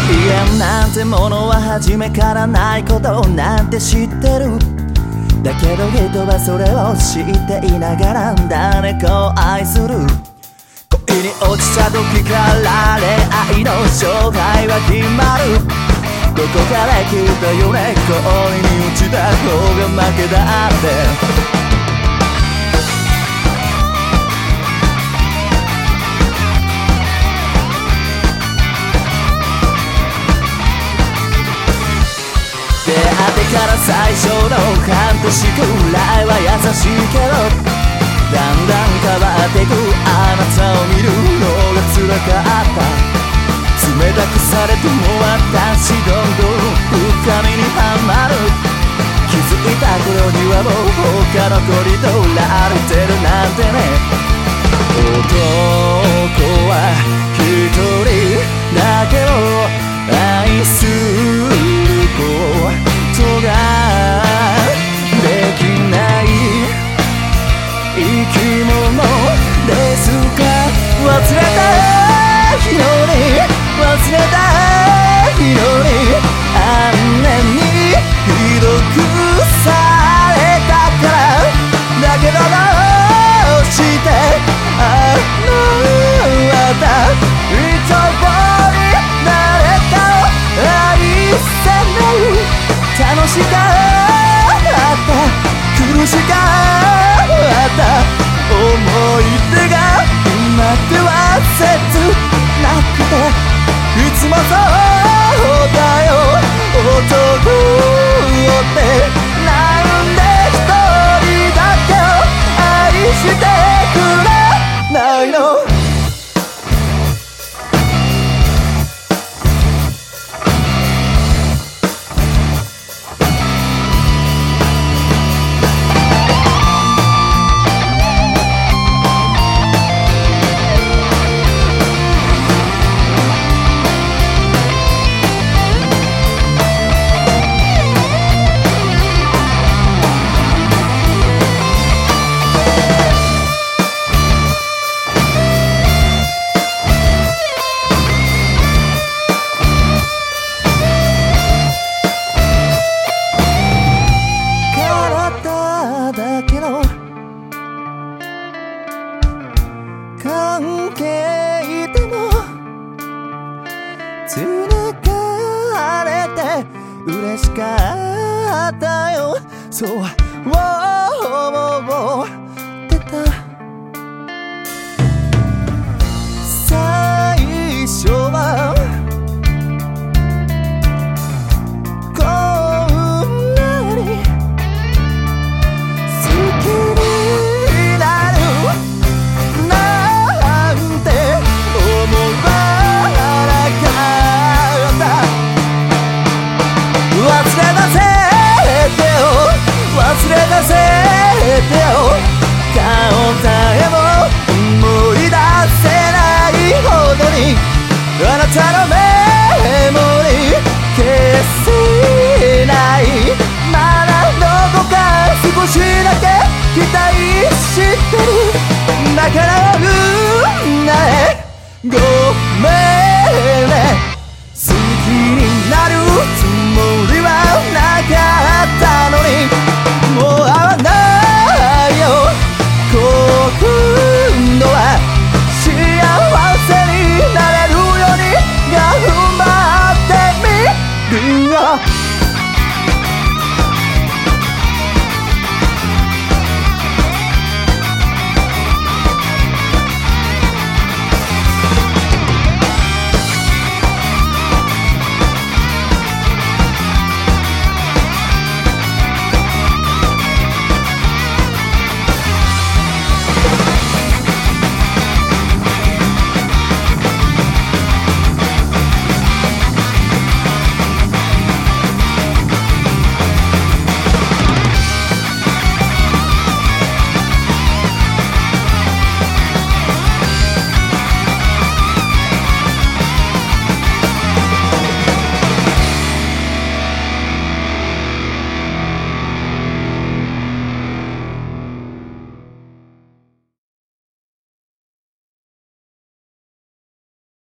間なんてものは初めからないことなんて知ってる。だけど人はそれを知っていながら誰かを愛する。恋に落ちた時から恋愛の勝敗は決まる。どこから来たよね。恋に落ちた方が負けだって。から最初の半年くらいは優しいけどだんだん変わってくあなたを見るのが辛かった。冷たくされても私どんどん深みにはまる。気づいた頃にはもう他の子に取られてるなんてね。嬉しかったよ。そう思っても思